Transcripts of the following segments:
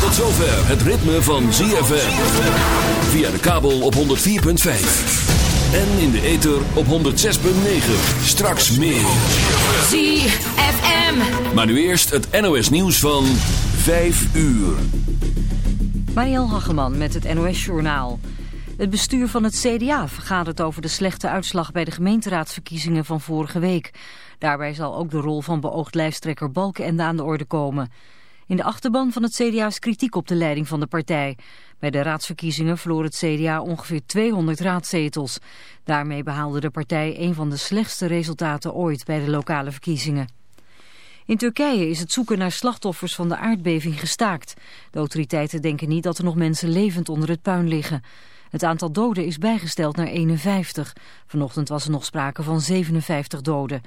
Tot zover het ritme van ZFM. Via de kabel op 104.5. En in de ether op 106.9. Straks meer. ZFM. Maar nu eerst het NOS nieuws van 5 uur. Mariel Hageman met het NOS Journaal. Het bestuur van het CDA vergadert over de slechte uitslag bij de gemeenteraadsverkiezingen van vorige week. Daarbij zal ook de rol van beoogd lijsttrekker Balkenende aan de orde komen. In de achterban van het CDA is kritiek op de leiding van de partij. Bij de raadsverkiezingen verloor het CDA ongeveer 200 raadzetels. Daarmee behaalde de partij een van de slechtste resultaten ooit bij de lokale verkiezingen. In Turkije is het zoeken naar slachtoffers van de aardbeving gestaakt. De autoriteiten denken niet dat er nog mensen levend onder het puin liggen. Het aantal doden is bijgesteld naar 51. Vanochtend was er nog sprake van 57 doden.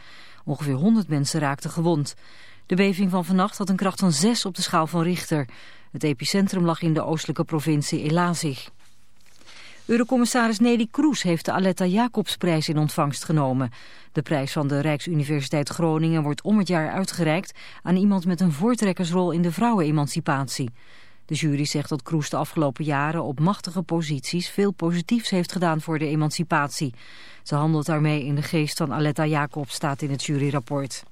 Ongeveer 100 mensen raakten gewond. De beving van vannacht had een kracht van 6 op de schaal van Richter. Het epicentrum lag in de oostelijke provincie Elazig. Eurocommissaris Nelly Kroes heeft de Aletta Jacobsprijs in ontvangst genomen. De prijs van de Rijksuniversiteit Groningen wordt om het jaar uitgereikt aan iemand met een voortrekkersrol in de vrouwenemancipatie. De jury zegt dat Kroes de afgelopen jaren op machtige posities veel positiefs heeft gedaan voor de emancipatie. Ze handelt daarmee in de geest van Aletta Jacob, staat in het juryrapport.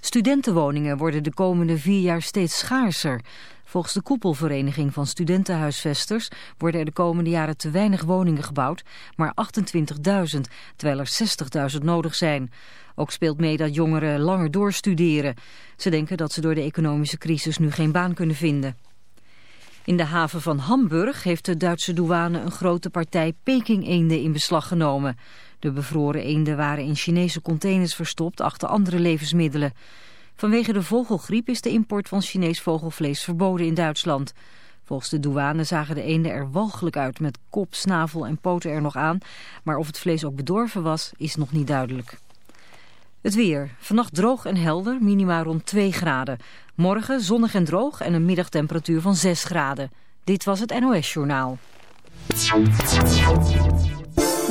Studentenwoningen worden de komende vier jaar steeds schaarser. Volgens de koepelvereniging van studentenhuisvesters worden er de komende jaren te weinig woningen gebouwd, maar 28.000, terwijl er 60.000 nodig zijn. Ook speelt mee dat jongeren langer doorstuderen. Ze denken dat ze door de economische crisis nu geen baan kunnen vinden. In de haven van Hamburg heeft de Duitse douane een grote partij Peking-eenden in beslag genomen. De bevroren eenden waren in Chinese containers verstopt achter andere levensmiddelen. Vanwege de vogelgriep is de import van Chinees vogelvlees verboden in Duitsland. Volgens de douane zagen de eenden er walgelijk uit met kop, snavel en poten er nog aan. Maar of het vlees ook bedorven was, is nog niet duidelijk. Het weer. Vannacht droog en helder, minima rond 2 graden. Morgen zonnig en droog en een middagtemperatuur van 6 graden. Dit was het NOS Journaal.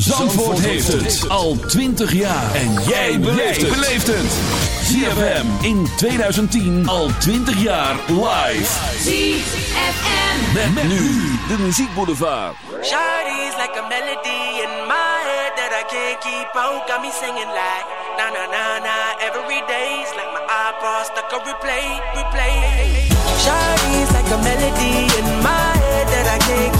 Zandvoort heeft het al 20 jaar. En jij beleeft het. ZFM in 2010 al 20 jaar live. ZFM. Met, met nu de muziekboulevard. Shawty's like a melody in my head that I can't keep out. Got me singing like na na na na every day's like my iPod stuck on replay, replay. Shawty's like a melody in my head that I can't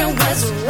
different was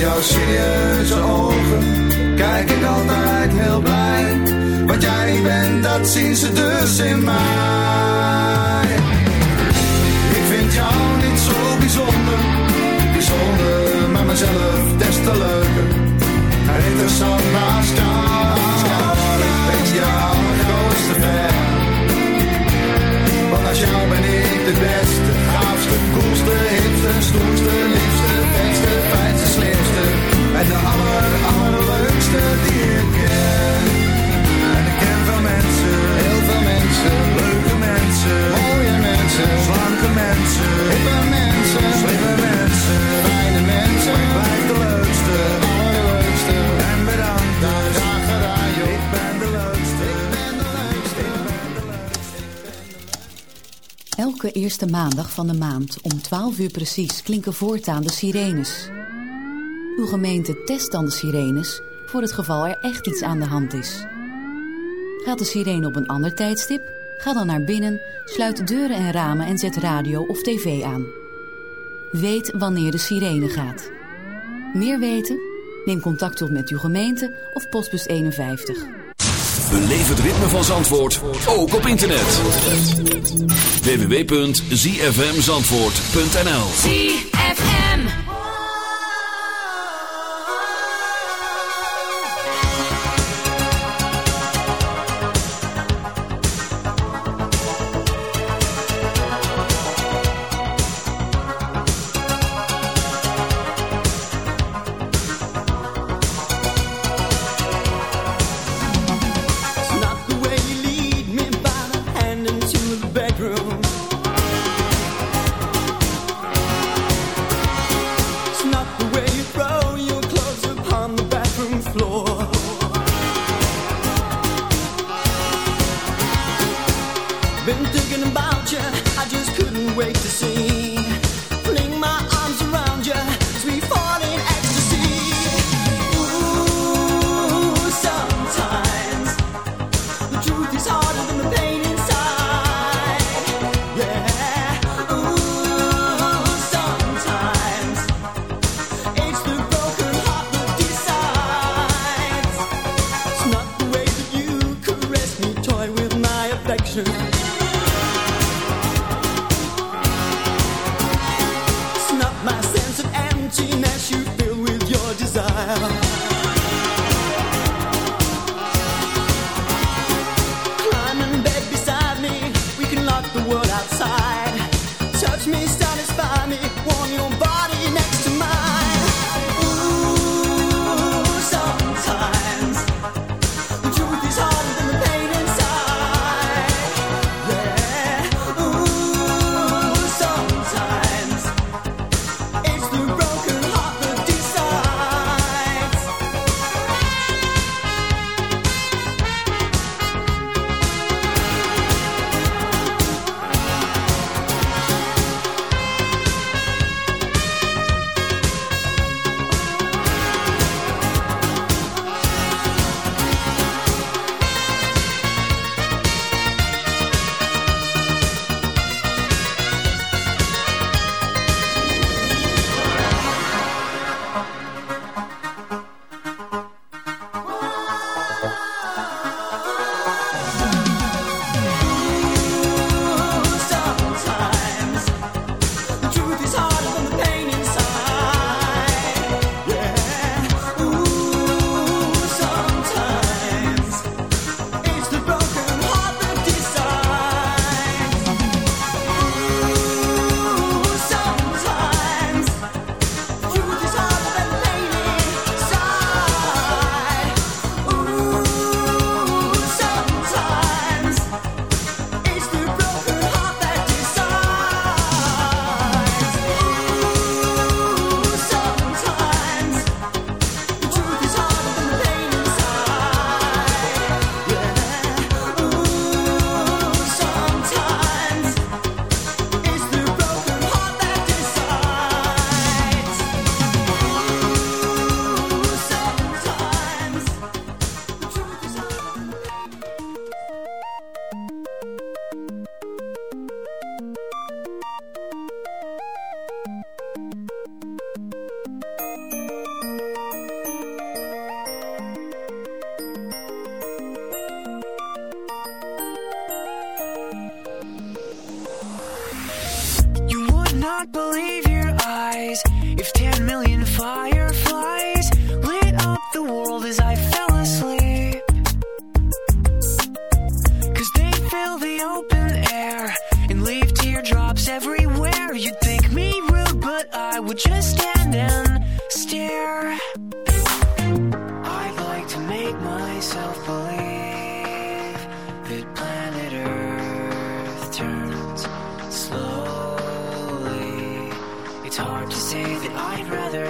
jouw serieuze ogen kijk ik altijd heel blij. Wat jij bent, dat zien ze dus in mij. Ik vind jou niet zo bijzonder, bijzonder, maar mezelf des te leuker. Interessant naast jou, ik ben jouw grootste fan. Want als jou ben ik de beste, gaafste, koelste, hipste, stoerste, liefste aller, allerleukste die ik ken. En ik ken veel mensen, heel veel mensen, leuke mensen, mooie mensen, slanke mensen, hippe mensen, slimme mensen, fijne mensen. Maar ik blijf de leukste, allerleukste. En bedankt, de ik ben de leukste, ik ben de leukste. Elke eerste maandag van de maand om 12 uur precies klinken voortaan de sirenes. Uw gemeente test dan de sirenes voor het geval er echt iets aan de hand is. Gaat de sirene op een ander tijdstip? Ga dan naar binnen, sluit deuren en ramen en zet radio of tv aan. Weet wanneer de sirene gaat. Meer weten? Neem contact op met uw gemeente of postbus 51. Beleef het ritme van Zandvoort, ook op internet. www.zfmzandvoort.nl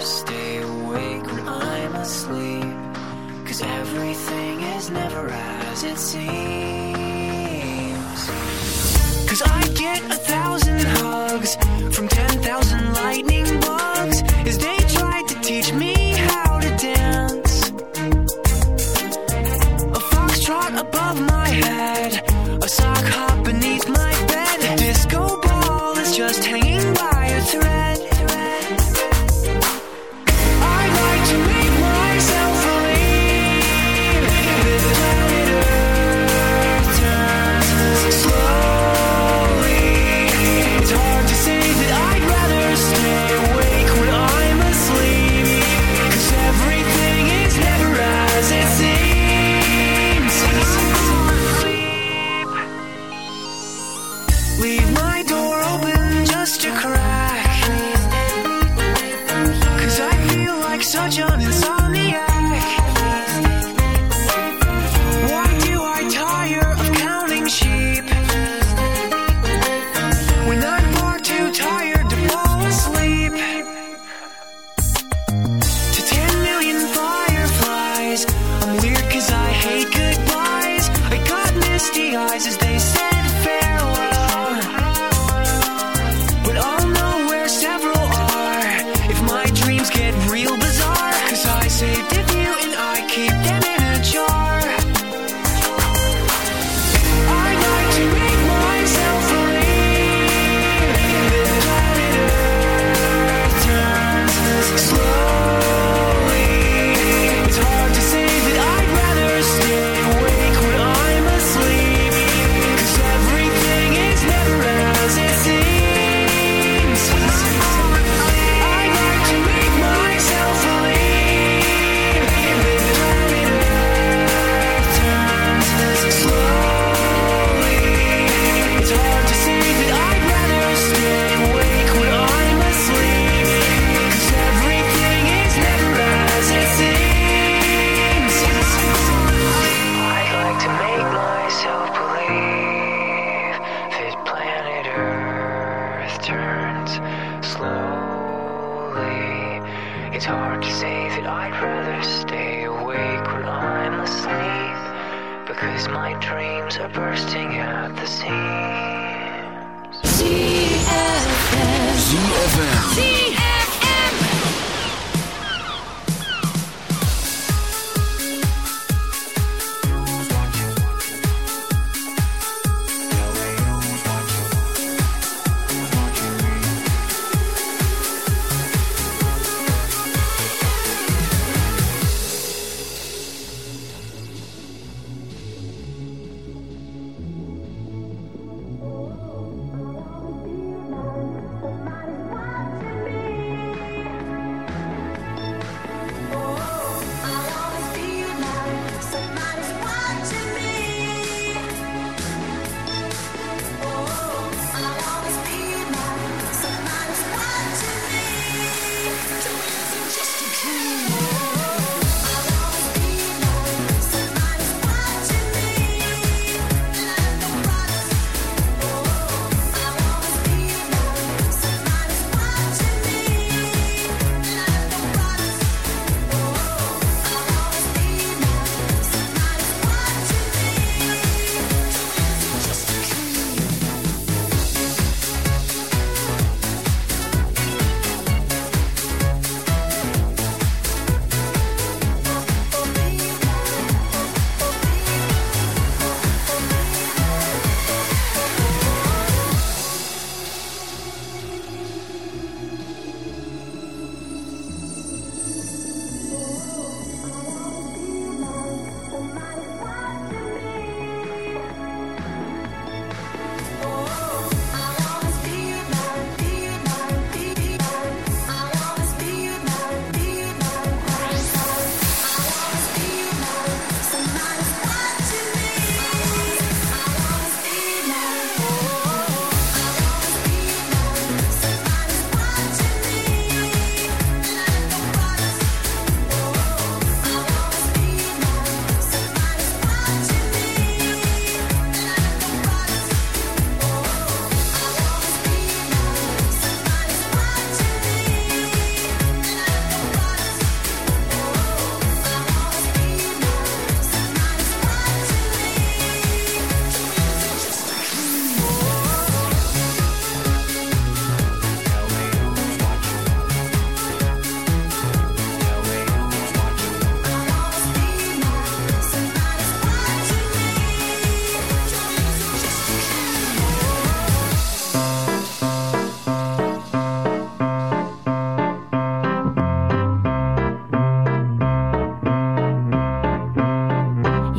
stay awake when I'm asleep. Cause everything is never as it seems. Cause I get a thousand.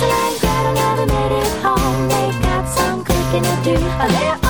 Jackson and Greta never made it home. They got some cooking to do.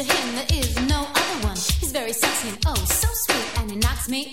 To him, there is no other one. He's very sexy and oh so sweet, and he knocks me